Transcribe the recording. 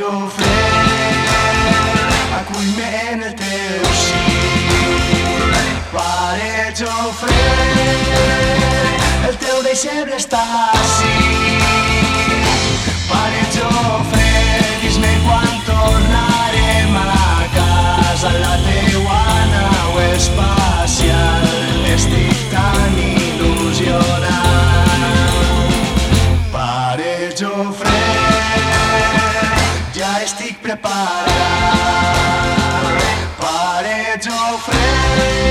Jofre, acull-me en el teu sí. Pare Jofre, el teu deixeble està així. Pare Jofre, dis-me quan tornarem a casa la teua nau espacial. Estic tan il·lusionat. Pare Jofre, ja estic preparat. Pare Jofre,